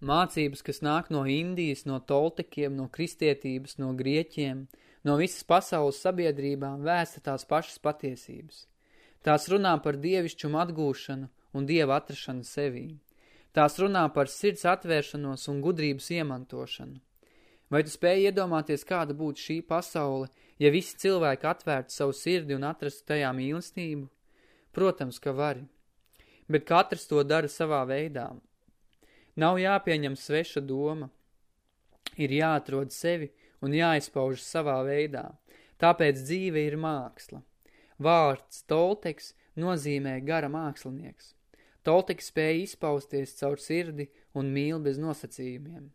Mācības, kas nāk no Indijas, no toltekiem, no kristietības, no grieķiem, no visas pasaules sabiedrībām vēsta tās pašas patiesības. Tās runā par dievišķumu atgūšanu un dieva atrašanu sevī. Tās runā par sirds atvēršanos un gudrības iemantošanu. Vai tu spēji iedomāties, kāda būtu šī pasaule, ja visi cilvēki atvērtu savu sirdi un atrastu tajā mīlestību? Protams, ka vari. Bet katrs to dara savā veidā. Nav jāpieņem sveša doma. Ir jāatrod sevi un jāizpauž savā veidā. Tāpēc dzīve ir māksla. Vārds Tolteks nozīmē gara mākslinieks. Tolteks spēja izpausties caur sirdi un mīl bez nosacījumiem.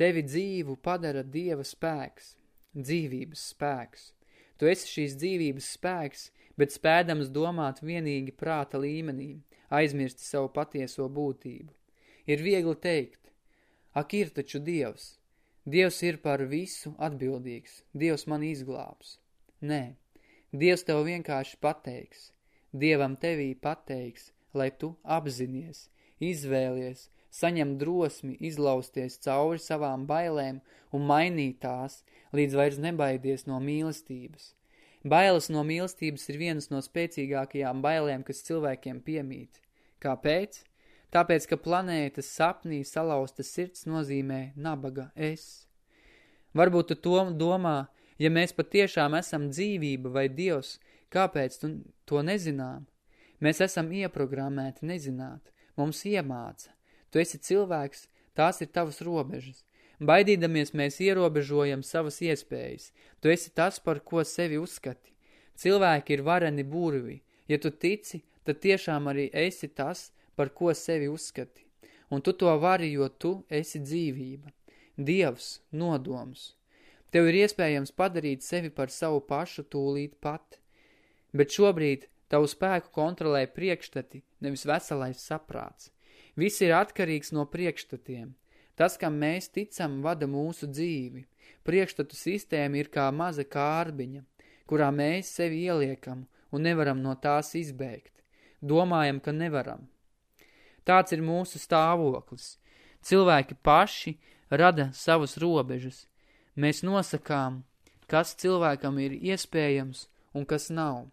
Tevi dzīvu padara Dieva spēks, dzīvības spēks. Tu esi šīs dzīvības spēks, bet spēdams domāt vienīgi prāta līmenī, aizmirsti savu patieso būtību. Ir viegli teikt, ak ir taču Dievs. Dievs ir par visu atbildīgs, Dievs man izglābs. Nē, Dievs tev vienkārši pateiks, Dievam tevī pateiks, lai tu apzinies, izvēlies, saņem drosmi izlausties cauri savām bailēm un mainīt tās, līdz vairs nebaidies no mīlestības. Bailes no mīlestības ir vienas no spēcīgākajām bailēm, kas cilvēkiem piemīt. Kāpēc? Tāpēc, ka planētas sapnī salauzta sirds nozīmē nabaga es. Varbūt tu to domā, ja mēs patiešām esam dzīvība vai Dievs, kāpēc tu to nezinām? Mēs esam ieprogrammēti nezināt, mums iemāca. Tu esi cilvēks, tās ir tavas robežas. Baidīdamies mēs ierobežojam savas iespējas. Tu esi tas, par ko sevi uzskati. Cilvēki ir vareni burvi. Ja tu tici, tad tiešām arī esi tas, par ko sevi uzskati, un tu to vari, jo tu esi dzīvība, dievs, nodoms. Tev ir iespējams padarīt sevi par savu pašu tūlīt pat, bet šobrīd tavu spēku kontrolē priekšstati, nevis veselais saprāts. Viss ir atkarīgs no priekšstatiem. Tas, kam mēs ticam, vada mūsu dzīvi. Priekšstatu sistēma ir kā maza kārbiņa, kurā mēs sevi ieliekam un nevaram no tās izbēgt. Domājam, ka nevaram. Tāds ir mūsu stāvoklis. Cilvēki paši rada savas robežas. Mēs nosakām, kas cilvēkam ir iespējams un kas nav.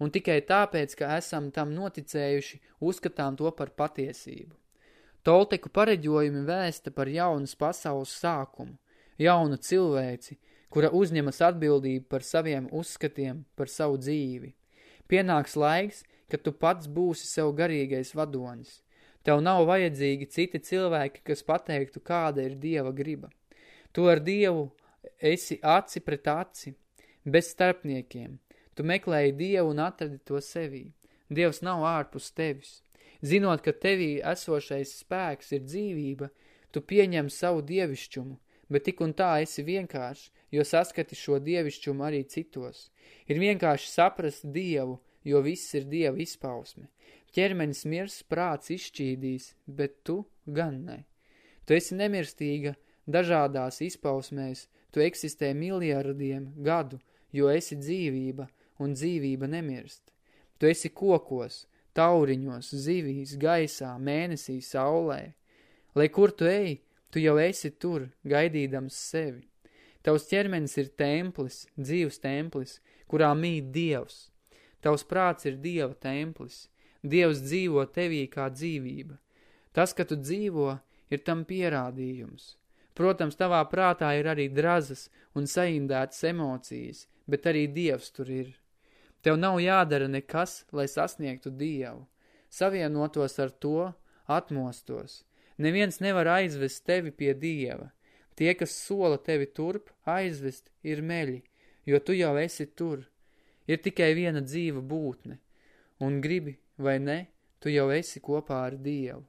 Un tikai tāpēc, ka esam tam noticējuši, uzskatām to par patiesību. Tolteku pareģojumi vēsta par jaunas pasaules sākumu, jaunu cilvēci, kura uzņemas atbildību par saviem uzskatiem, par savu dzīvi. Pienāks laiks, kad tu pats būsi sev garīgais vadonis. Tev nav vajadzīgi citi cilvēki, kas pateiktu, kāda ir Dieva griba. Tu ar Dievu esi aci pret aci, bez starpniekiem. Tu meklēji Dievu un atradi to sevī. Dievs nav ārpus tevis. Zinot, ka tevī esošais spēks ir dzīvība, tu pieņem savu dievišķumu, bet tik un tā esi vienkārši, jo saskati šo dievišķumu arī citos. Ir vienkārši saprast Dievu, jo viss ir Dieva izpausme. Ķermenis mirs, prāts izšķīdīs, bet tu gan ne. Tu esi nemirstīga dažādās izpausmēs, tu eksistē miljardiem gadu, jo esi dzīvība, un dzīvība nemirst. Tu esi kokos, tauriņos, zivīs, gaisā, mēnesī, saulē. Lai kur tu ej, tu jau esi tur, gaidīdams sevi. Tavs ķermenis ir templis, dzīvs templis, kurā mīt Dievs. Tavs prāts ir Dieva templis. Dievs dzīvo tevī kā dzīvība. Tas, ka tu dzīvo, ir tam pierādījums. Protams, tavā prātā ir arī drazas un saindētas emocijas, bet arī Dievs tur ir. Tev nav jādara nekas, lai sasniegtu Dievu. Savienotos ar to, atmostos. Neviens nevar aizvest tevi pie Dieva. Tie, kas sola tevi turp, aizvest ir meļi, jo tu jau esi tur. Ir tikai viena dzīva būtne, un gribi vai ne, tu jau esi kopā ar Dievu.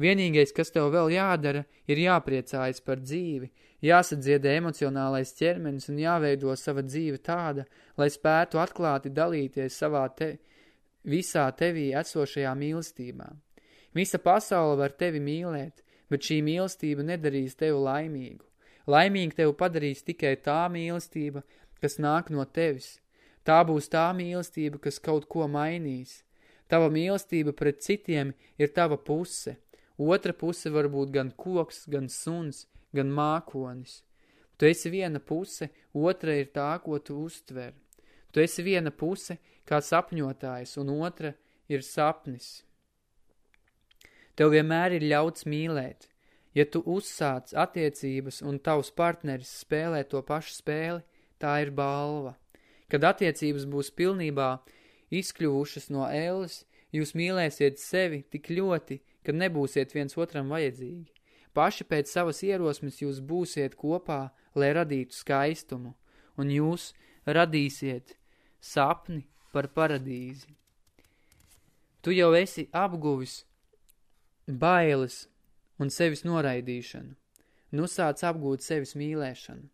Vienīgais, kas tev vēl jādara, ir jāpriecājas par dzīvi, jāsadziedē emocionālais ķermenis un jāveido sava dzīve tāda, lai spētu atklāti dalīties savā te, visā tevī esošajā mīlestībā. Visa pasaule var tevi mīlēt, bet šī mīlestība nedarīs tevi laimīgu. Laimīgi tevi padarīs tikai tā mīlestība, kas nāk no tevis. Tā būs tā mīlestība, kas kaut ko mainīs – Tava mīlestība pret citiem ir tava puse. Otra puse var būt gan koks, gan suns, gan mākonis. Tu esi viena puse, otra ir tā, ko tu uztver. Tu esi viena puse kā sapņotājs, un otra ir sapnis. Tev vienmēr ir ļauts mīlēt. Ja tu uzsāc attiecības un tavs partneris spēlē to pašu spēli, tā ir balva. Kad attiecības būs pilnībā izkļuvušas no ēles, jūs mīlēsiet sevi tik ļoti, ka nebūsiet viens otram vajadzīgi. Paši pēc savas ierosmes jūs būsiet kopā, lai radītu skaistumu, un jūs radīsiet sapni par paradīzi. Tu jau esi apguvis bailes un sevis noraidīšanu. Nu sāc apgūt sevis mīlēšanu.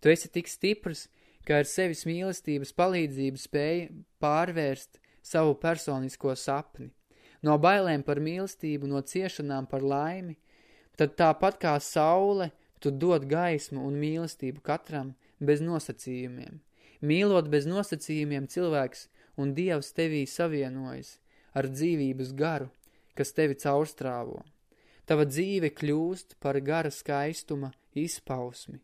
Tu esi tik stiprs, ka ar sevis mīlestības palīdzību spēja pārvērst savu personisko sapni. No bailēm par mīlestību, no ciešanām par laimi, tad tāpat kā saule, tu dod gaismu un mīlestību katram bez nosacījumiem. Mīlot bez nosacījumiem cilvēks un Dievs tevī savienojas ar dzīvības garu, kas tevi caurstrāvo. Tava dzīve kļūst par gara skaistuma izpausmi.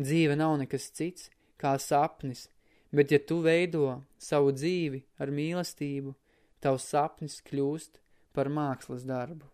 Dzīve nav nekas cits, kā sapnis, bet ja tu veido savu dzīvi ar mīlestību, tavs sapnis kļūst par mākslas darbu.